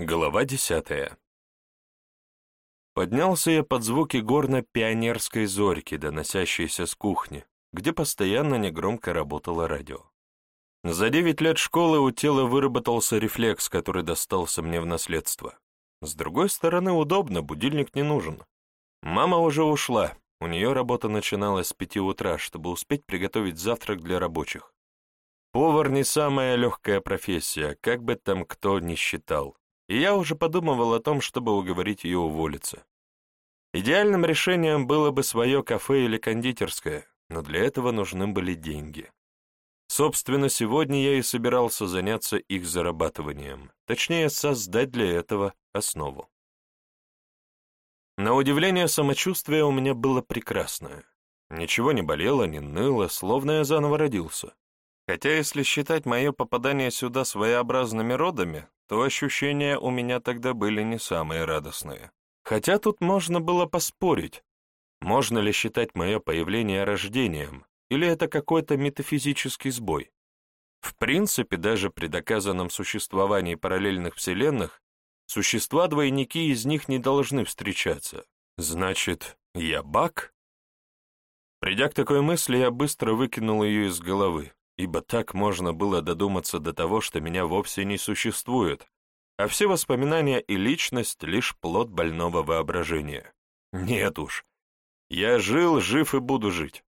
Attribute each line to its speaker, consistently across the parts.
Speaker 1: Глава десятая. Поднялся я под звуки горно-пионерской зорьки, доносящейся с кухни, где постоянно негромко работало радио. За девять лет школы у тела выработался рефлекс, который достался мне в наследство. С другой стороны, удобно, будильник не нужен. Мама уже ушла, у нее работа начиналась с пяти утра, чтобы успеть приготовить завтрак для рабочих. Повар не самая легкая профессия, как бы там кто ни считал и я уже подумывал о том, чтобы уговорить ее уволиться. Идеальным решением было бы свое кафе или кондитерское, но для этого нужны были деньги. Собственно, сегодня я и собирался заняться их зарабатыванием, точнее, создать для этого основу. На удивление, самочувствие у меня было прекрасное. Ничего не болело, не ныло, словно я заново родился. Хотя, если считать мое попадание сюда своеобразными родами, то ощущения у меня тогда были не самые радостные. Хотя тут можно было поспорить, можно ли считать мое появление рождением, или это какой-то метафизический сбой. В принципе, даже при доказанном существовании параллельных вселенных, существа-двойники из них не должны встречаться. Значит, я баг? Придя к такой мысли, я быстро выкинул ее из головы ибо так можно было додуматься до того, что меня вовсе не существует, а все воспоминания и личность — лишь плод больного воображения. Нет уж. Я жил, жив и буду жить.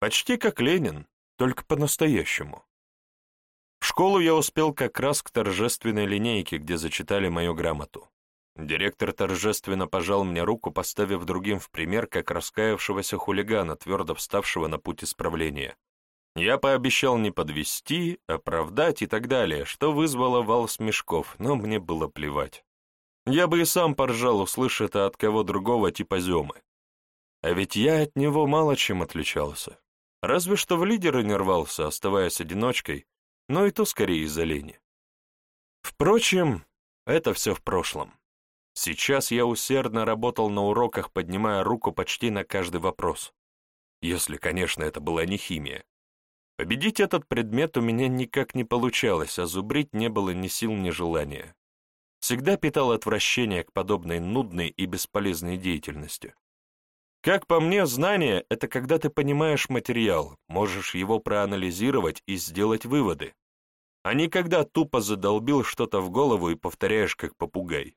Speaker 1: Почти как Ленин, только по-настоящему. В школу я успел как раз к торжественной линейке, где зачитали мою грамоту. Директор торжественно пожал мне руку, поставив другим в пример, как раскаявшегося хулигана, твердо вставшего на путь исправления. Я пообещал не подвести, оправдать и так далее, что вызвало вал смешков, но мне было плевать. Я бы и сам поржал, услышав это от кого другого типа Зёмы. А ведь я от него мало чем отличался. Разве что в лидеры не рвался, оставаясь одиночкой, но и то скорее из-за лени. Впрочем, это все в прошлом. Сейчас я усердно работал на уроках, поднимая руку почти на каждый вопрос. Если, конечно, это была не химия. Победить этот предмет у меня никак не получалось, а зубрить не было ни сил, ни желания. Всегда питал отвращение к подобной нудной и бесполезной деятельности. Как по мне, знание — это когда ты понимаешь материал, можешь его проанализировать и сделать выводы, а не когда тупо задолбил что-то в голову и повторяешь как попугай.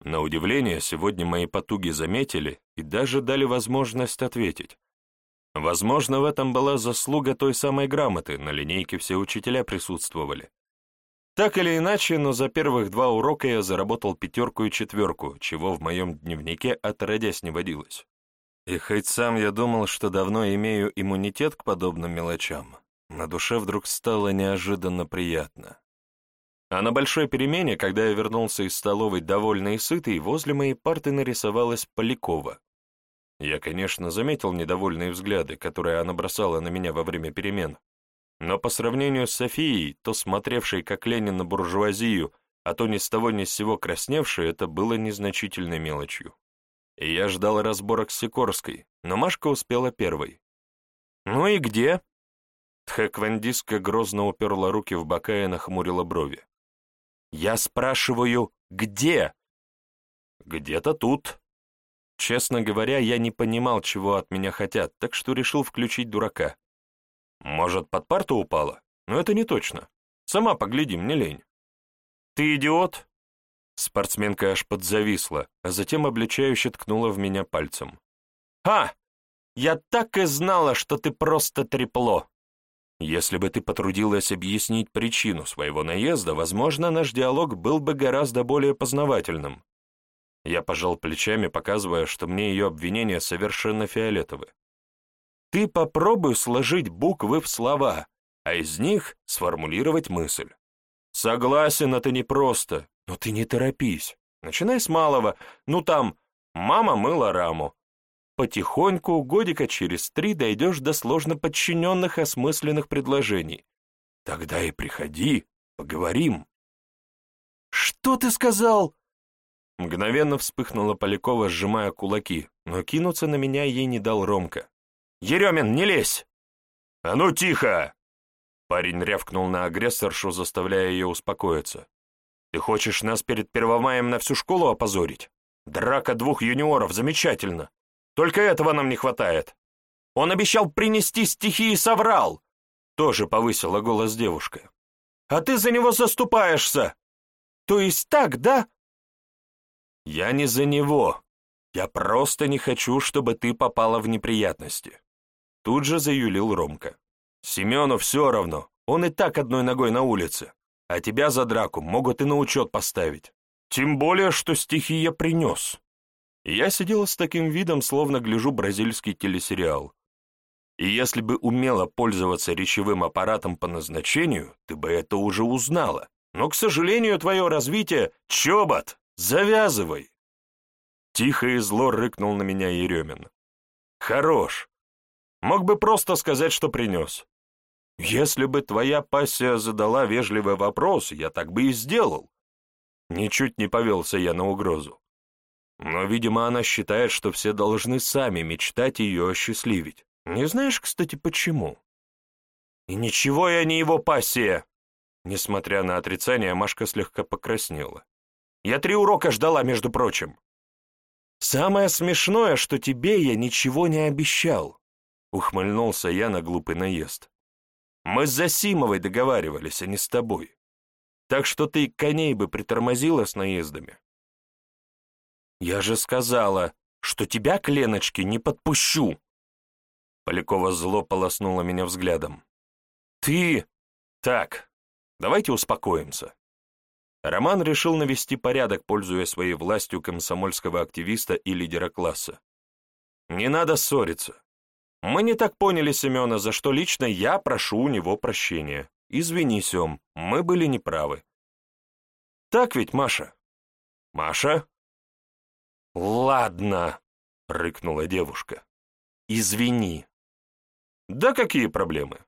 Speaker 1: На удивление, сегодня мои потуги заметили и даже дали возможность ответить. Возможно, в этом была заслуга той самой грамоты, на линейке все учителя присутствовали. Так или иначе, но за первых два урока я заработал пятерку и четверку, чего в моем дневнике отродясь не водилось. И хоть сам я думал, что давно имею иммунитет к подобным мелочам, на душе вдруг стало неожиданно приятно. А на большой перемене, когда я вернулся из столовой довольный и сытый, возле моей парты нарисовалась Полякова, я, конечно, заметил недовольные взгляды, которые она бросала на меня во время перемен, но по сравнению с Софией, то смотревшей как Ленин на буржуазию, а то ни с того ни с сего красневшей, это было незначительной мелочью. И я ждал разборок с Сикорской, но Машка успела первой. «Ну и где?» Тхэквандиска грозно уперла руки в бока и нахмурила брови. «Я спрашиваю, где?» «Где-то тут», Честно говоря, я не понимал, чего от меня хотят, так что решил включить дурака. Может, под парту упала? Но это не точно. Сама погляди, мне лень. Ты идиот? Спортсменка аж подзависла, а затем обличающе ткнула в меня пальцем. «Ха! Я так и знала, что ты просто трепло!» Если бы ты потрудилась объяснить причину своего наезда, возможно, наш диалог был бы гораздо более познавательным. Я пожал плечами, показывая, что мне ее обвинения совершенно фиолетовы. Ты попробуй сложить буквы в слова, а из них сформулировать мысль. Согласен, это непросто, но ты не торопись. Начинай с малого. Ну там, мама мыла раму. Потихоньку, годика через три дойдешь до сложно подчиненных осмысленных предложений. Тогда и приходи, поговорим. «Что ты сказал?» Мгновенно вспыхнула Полякова, сжимая кулаки, но кинуться на меня ей не дал Ромка. «Еремин, не лезь!» «А ну тихо!» Парень рявкнул на агрессоршу, заставляя ее успокоиться. Ты хочешь нас перед Первомаем на всю школу опозорить? Драка двух юниоров, замечательно. Только этого нам не хватает. Он обещал принести стихи и соврал. Тоже повысила голос девушка. А ты за него заступаешься. То есть так, да? Я не за него. Я просто не хочу, чтобы ты попала в неприятности. Тут же заюлил Ромка. Семену все равно, он и так одной ногой на улице, а тебя за драку могут и на учет поставить. Тем более, что стихи я принес. Я сидел с таким видом, словно гляжу бразильский телесериал. И если бы умела пользоваться речевым аппаратом по назначению, ты бы это уже узнала. Но, к сожалению, твое развитие — чобот! Завязывай!» Тихо и зло рыкнул на меня Еремин. «Хорош. Мог бы просто сказать, что принес. Если бы твоя пассия задала вежливый вопрос, я так бы и сделал. Ничуть не повелся я на угрозу. Но, видимо, она считает, что все должны сами мечтать ее осчастливить. Не знаешь, кстати, почему? И ничего я не его пассия. Несмотря на отрицание, Машка слегка покраснела. Я три урока ждала, между прочим. Самое смешное, что тебе я ничего не обещал. Ухмыльнулся я на глупый наезд. Мы с Засимовой договаривались, а не с тобой. Так что ты коней бы притормозила с наездами. Я же сказала, что тебя к Леночке не подпущу. Полякова зло полоснула меня взглядом. «Ты...» «Так, давайте успокоимся». Роман решил навести порядок, пользуясь своей властью комсомольского активиста и лидера класса. «Не надо ссориться. Мы не так поняли Семена, за что лично я прошу у него прощения. Извини, Сем, мы были неправы». «Так ведь, Маша?» «Маша?» «Ладно», — рыкнула девушка. «Извини, да какие проблемы?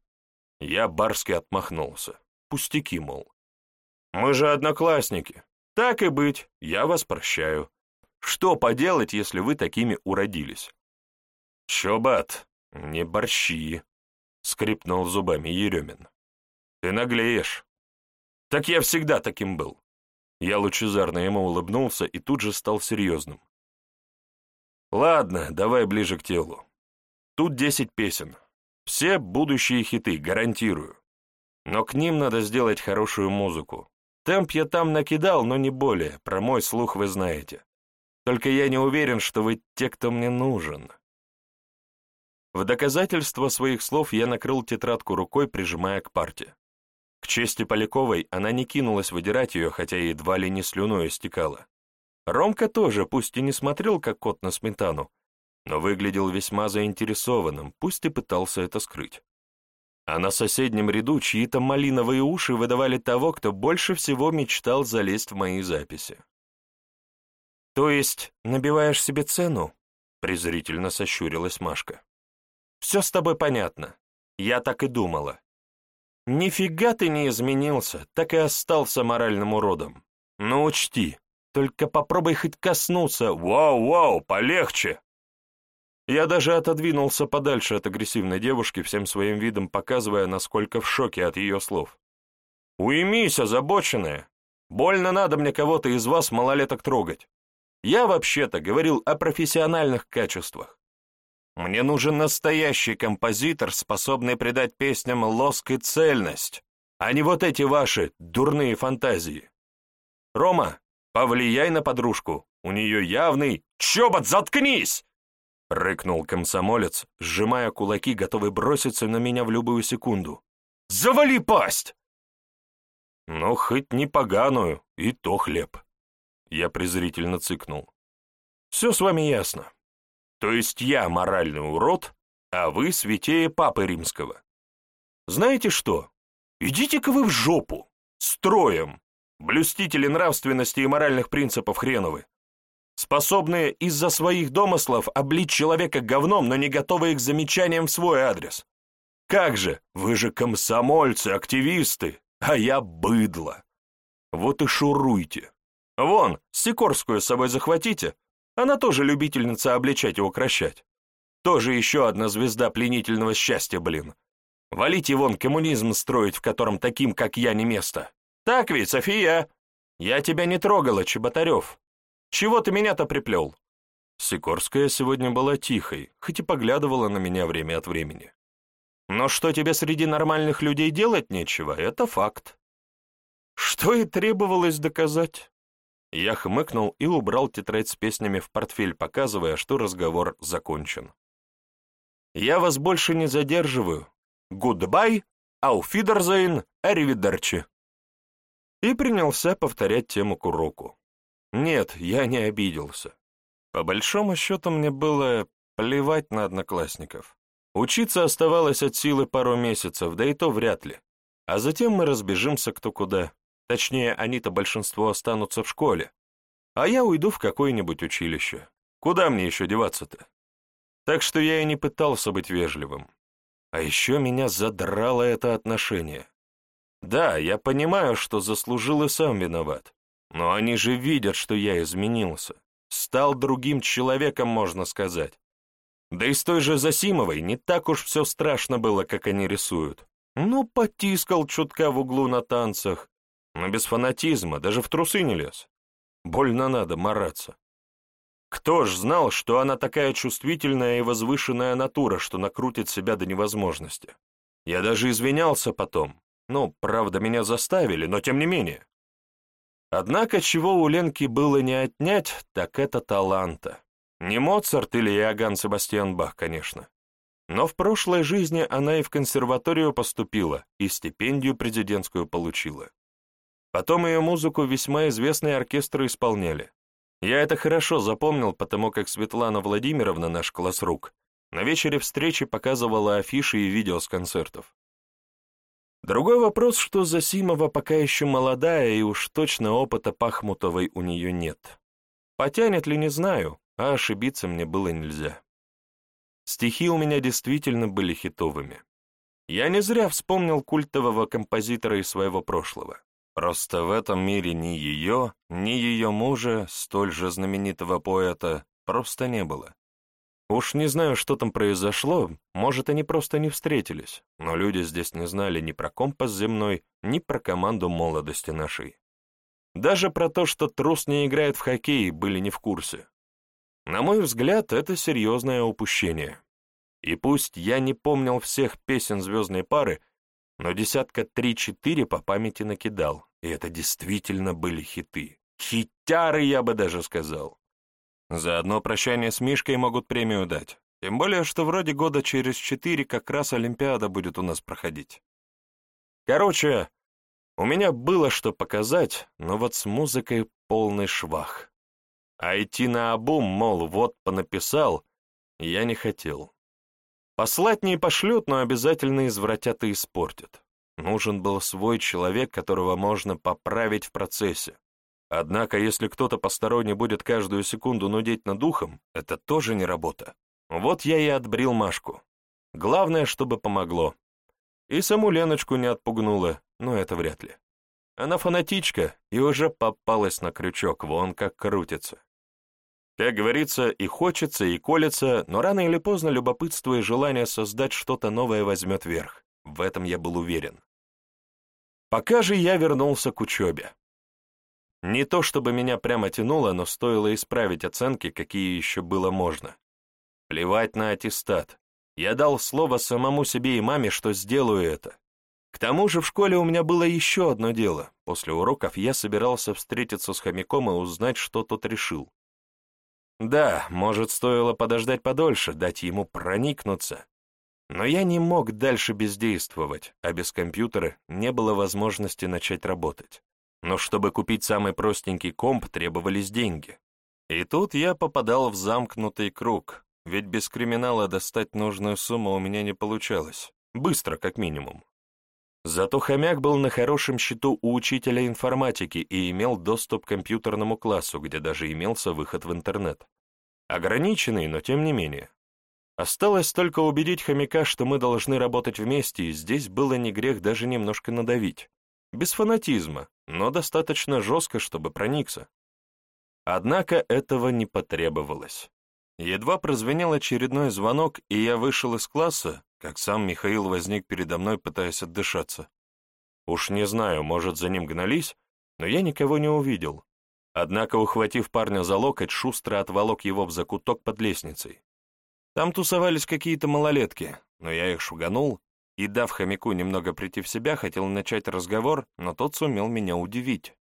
Speaker 1: Я барски отмахнулся. Пустяки, мол. Мы же одноклассники. Так и быть, я вас прощаю. Что поделать, если вы такими уродились? Чё, бат, не борщи, скрипнул зубами Еремин. Ты наглеешь. Так я всегда таким был. Я лучезарно ему улыбнулся и тут же стал серьезным. Ладно, давай ближе к телу. Тут десять песен. Все будущие хиты, гарантирую. Но к ним надо сделать хорошую музыку. Темп я там накидал, но не более, про мой слух вы знаете. Только я не уверен, что вы те, кто мне нужен. В доказательство своих слов я накрыл тетрадку рукой, прижимая к парте. К чести Поляковой она не кинулась выдирать ее, хотя едва ли не слюной истекала. Ромка тоже, пусть и не смотрел, как кот на сметану, но выглядел весьма заинтересованным, пусть и пытался это скрыть. А на соседнем ряду чьи-то малиновые уши выдавали того, кто больше всего мечтал залезть в мои записи. «То есть набиваешь себе цену?» — презрительно сощурилась Машка. «Все с тобой понятно. Я так и думала. Нифига ты не изменился, так и остался моральным уродом. Но учти, только попробуй хоть коснуться. Вау-вау, полегче!» Я даже отодвинулся подальше от агрессивной девушки, всем своим видом показывая, насколько в шоке от ее слов. «Уймись, озабоченная! Больно надо мне кого-то из вас малолеток трогать. Я вообще-то говорил о профессиональных качествах. Мне нужен настоящий композитор, способный придать песням лоск и цельность, а не вот эти ваши дурные фантазии. Рома, повлияй на подружку, у нее явный... Чобот, заткнись!» — рыкнул комсомолец, сжимая кулаки, готовый броситься на меня в любую секунду. «Завали пасть!» «Ну, хоть не поганую, и то хлеб». Я презрительно цыкнул. «Все с вами ясно. То есть я моральный урод, а вы святее Папы Римского. Знаете что? Идите-ка вы в жопу! Строем! Блюстители нравственности и моральных принципов хреновы способные из-за своих домыслов облить человека говном, но не готовые к замечаниям в свой адрес. Как же, вы же комсомольцы, активисты, а я быдло. Вот и шуруйте. Вон, Сикорскую с собой захватите, она тоже любительница обличать и укращать. Тоже еще одна звезда пленительного счастья, блин. Валите вон коммунизм строить, в котором таким, как я, не место. Так ведь, София? Я тебя не трогала, Чеботарев. Чего ты меня-то приплел?» Сикорская сегодня была тихой, хоть и поглядывала на меня время от времени. «Но что тебе среди нормальных людей делать нечего, это факт». Что и требовалось доказать. Я хмыкнул и убрал тетрадь с песнями в портфель, показывая, что разговор закончен. «Я вас больше не задерживаю. Goodbye, auf Wiedersehen, arrivederci». И принялся повторять тему к уроку. Нет, я не обиделся. По большому счету мне было плевать на одноклассников. Учиться оставалось от силы пару месяцев, да и то вряд ли. А затем мы разбежимся кто куда. Точнее, они-то большинство останутся в школе. А я уйду в какое-нибудь училище. Куда мне еще деваться-то? Так что я и не пытался быть вежливым. А еще меня задрало это отношение. Да, я понимаю, что заслужил и сам виноват. Но они же видят, что я изменился. Стал другим человеком, можно сказать. Да и с той же Засимовой не так уж все страшно было, как они рисуют. Ну, потискал чутка в углу на танцах, но без фанатизма, даже в трусы не лез. Больно надо мараться. Кто ж знал, что она такая чувствительная и возвышенная натура, что накрутит себя до невозможности? Я даже извинялся потом. Ну, правда, меня заставили, но тем не менее. Однако, чего у Ленки было не отнять, так это таланта. Не Моцарт или Иоганн Себастьян Бах, конечно. Но в прошлой жизни она и в консерваторию поступила, и стипендию президентскую получила. Потом ее музыку весьма известные оркестры исполняли. Я это хорошо запомнил, потому как Светлана Владимировна, наш класс рук, на вечере встречи показывала афиши и видео с концертов. Другой вопрос, что Засимова пока еще молодая, и уж точно опыта Пахмутовой у нее нет. Потянет ли, не знаю, а ошибиться мне было нельзя. Стихи у меня действительно были хитовыми. Я не зря вспомнил культового композитора из своего прошлого. Просто в этом мире ни ее, ни ее мужа, столь же знаменитого поэта, просто не было. Уж не знаю, что там произошло, может, они просто не встретились, но люди здесь не знали ни про компас земной, ни про команду молодости нашей. Даже про то, что трус не играет в хоккей, были не в курсе. На мой взгляд, это серьезное упущение. И пусть я не помнил всех песен «Звездной пары», но десятка три-четыре по памяти накидал, и это действительно были хиты. Хитяры, я бы даже сказал. За одно прощание с Мишкой могут премию дать. Тем более, что вроде года через четыре как раз Олимпиада будет у нас проходить. Короче, у меня было что показать, но вот с музыкой полный швах. А идти на обум, мол, вот понаписал, я не хотел. Послать не пошлют, но обязательно извратят и испортят. Нужен был свой человек, которого можно поправить в процессе. Однако, если кто-то посторонний будет каждую секунду нудеть над духом, это тоже не работа. Вот я и отбрил Машку. Главное, чтобы помогло. И саму Леночку не отпугнула, но это вряд ли. Она фанатичка и уже попалась на крючок, вон как крутится. Как говорится, и хочется, и колется, но рано или поздно любопытство и желание создать что-то новое возьмет верх. В этом я был уверен. Пока же я вернулся к учебе. Не то чтобы меня прямо тянуло, но стоило исправить оценки, какие еще было можно. Плевать на аттестат. Я дал слово самому себе и маме, что сделаю это. К тому же в школе у меня было еще одно дело. После уроков я собирался встретиться с хомяком и узнать, что тот решил. Да, может, стоило подождать подольше, дать ему проникнуться. Но я не мог дальше бездействовать, а без компьютера не было возможности начать работать. Но чтобы купить самый простенький комп, требовались деньги. И тут я попадал в замкнутый круг, ведь без криминала достать нужную сумму у меня не получалось. Быстро, как минимум. Зато хомяк был на хорошем счету у учителя информатики и имел доступ к компьютерному классу, где даже имелся выход в интернет. Ограниченный, но тем не менее. Осталось только убедить хомяка, что мы должны работать вместе, и здесь было не грех даже немножко надавить. Без фанатизма, но достаточно жестко, чтобы проникся. Однако этого не потребовалось. Едва прозвенел очередной звонок, и я вышел из класса, как сам Михаил возник передо мной, пытаясь отдышаться. Уж не знаю, может, за ним гнались, но я никого не увидел. Однако, ухватив парня за локоть, шустро отволок его в закуток под лестницей. Там тусовались какие-то малолетки, но я их шуганул и, дав хомяку немного прийти в себя, хотел начать разговор, но тот сумел меня удивить.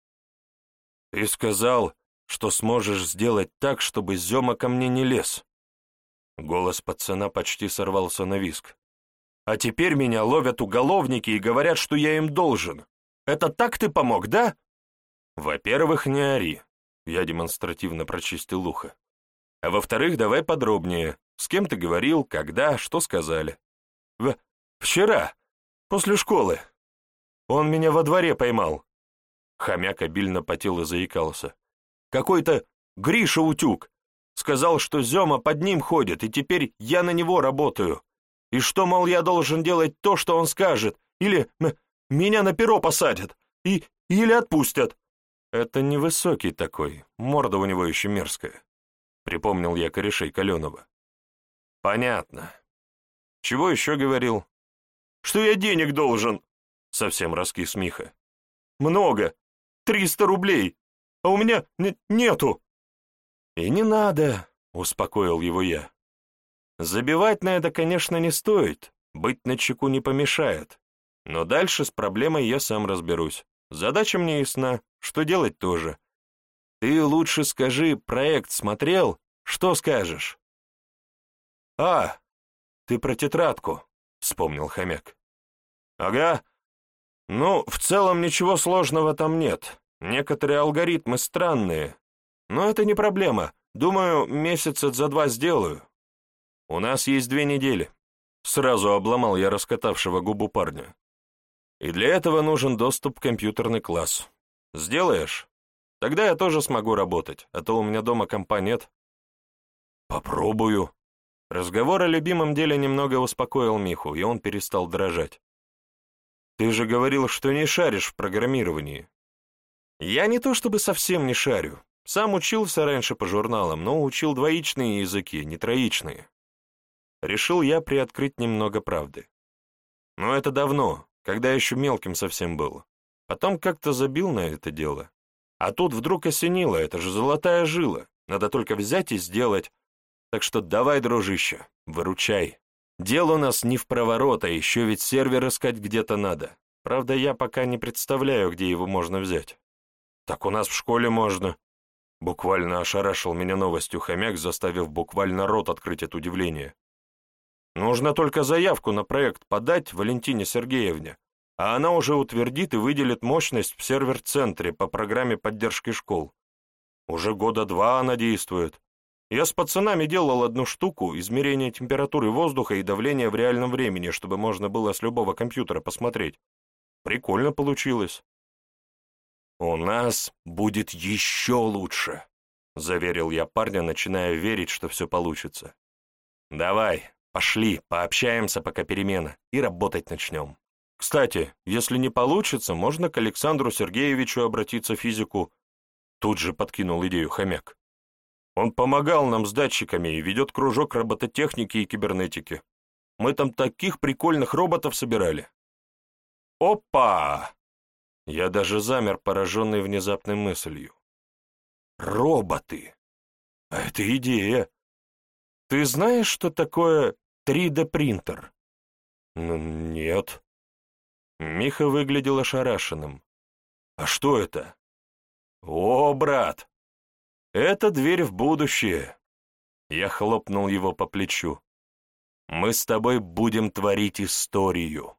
Speaker 1: «Ты сказал, что сможешь сделать так, чтобы Зема ко мне не лез». Голос пацана почти сорвался на виск. «А теперь меня ловят уголовники и говорят, что я им должен. Это так ты помог, да?» «Во-первых, не ори», — я демонстративно прочистил ухо. «А во-вторых, давай подробнее. С кем ты говорил, когда, что сказали?» «В... вчера, после школы. Он меня во дворе поймал». Хомяк обильно потел и заикался. «Какой-то Гриша Утюг. Сказал, что Зема под ним ходит, и теперь я на него работаю. И что, мол, я должен делать то, что он скажет, или меня на перо посадят, и или отпустят. Это невысокий такой, морда у него еще мерзкая. Припомнил я корешей Каленова. Понятно. Чего еще говорил? Что я денег должен. Совсем раскис Миха. Много. Триста рублей. А у меня нету. И не надо, успокоил его я. Забивать на это, конечно, не стоит. Быть на чеку не помешает. Но дальше с проблемой я сам разберусь. Задача мне ясна, что делать тоже. Ты лучше скажи, проект смотрел? Что скажешь? А, ты про тетрадку, вспомнил хомяк. Ага. Ну, в целом ничего сложного там нет. Некоторые алгоритмы странные. Но это не проблема. Думаю, месяца за два сделаю. У нас есть две недели. Сразу обломал я раскатавшего губу парня. И для этого нужен доступ в компьютерный класс. Сделаешь? Тогда я тоже смогу работать, а то у меня дома компа нет. Попробую. Разговор о любимом деле немного успокоил Миху, и он перестал дрожать. Ты же говорил, что не шаришь в программировании. Я не то чтобы совсем не шарю. Сам учился раньше по журналам, но учил двоичные языки, не троичные. Решил я приоткрыть немного правды. Но это давно, когда еще мелким совсем был. Потом как-то забил на это дело. А тут вдруг осенило, это же золотая жила. Надо только взять и сделать. Так что давай, дружище, выручай. Дело у нас не в проворот, а еще ведь сервер искать где-то надо. Правда, я пока не представляю, где его можно взять. Так у нас в школе можно. Буквально ошарашил меня новостью хомяк, заставив буквально рот открыть от удивления. Нужно только заявку на проект подать Валентине Сергеевне, а она уже утвердит и выделит мощность в сервер-центре по программе поддержки школ. Уже года два она действует. Я с пацанами делал одну штуку, измерение температуры воздуха и давления в реальном времени, чтобы можно было с любого компьютера посмотреть. Прикольно получилось. «У нас будет еще лучше», — заверил я парня, начиная верить, что все получится. «Давай, Пошли, пообщаемся, пока перемена, и работать начнем. Кстати, если не получится, можно к Александру Сергеевичу обратиться физику. Тут же подкинул идею хомяк. Он помогал нам с датчиками и ведет кружок робототехники и кибернетики. Мы там таких прикольных роботов собирали. Опа! Я даже замер, пораженный внезапной мыслью. Роботы! А это идея! Ты знаешь, что такое 3D-принтер? Ну, нет. Миха выглядел ошарашенным. А что это? О, брат! Это дверь в будущее. Я хлопнул его по плечу. Мы с тобой будем творить историю.